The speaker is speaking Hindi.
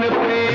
पे